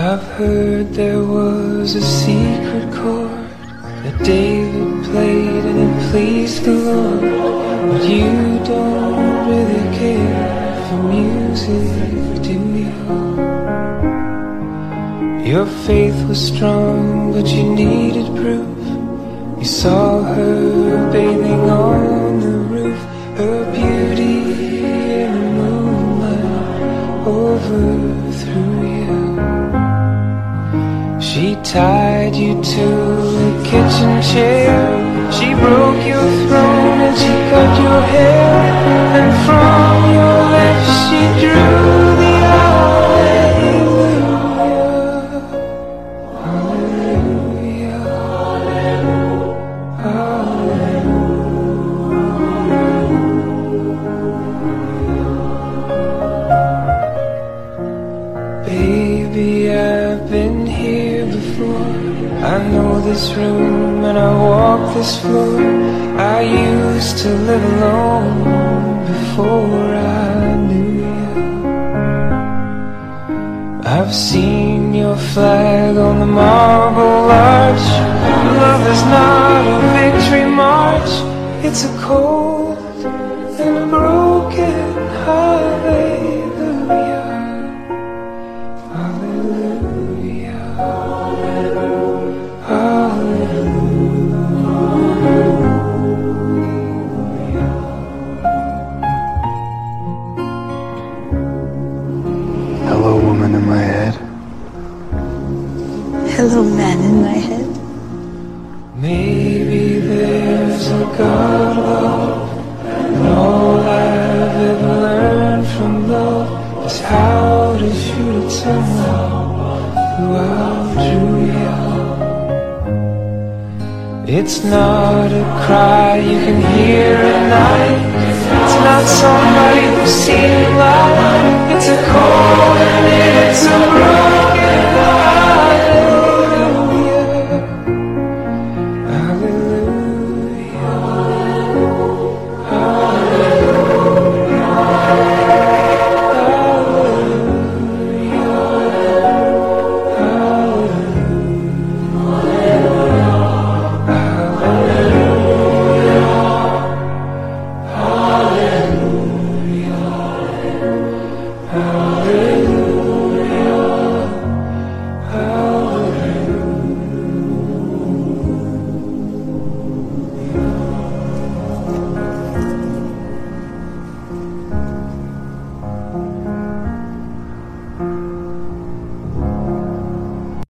heard there was a secret chord that David played and it pleased the Lord. But you don't really care for music, do you? Your faith was strong, but you needed proof. You saw her bathing on the roof, her beauty in the moonlight overthrew you. She tied you to a kitchen chair. She broke your throne I know this room and I walk this floor. I used to live alone before I knew you. I've seen your flag on the marble arch. Love is not a victory march, it's a cold and a broken Hello, man in my head. Maybe there's a God above, and all I've ever learned from love is how to shoot at someone outdrew you. It's not a cry you can hear at night. It's not somebody who's seen. It's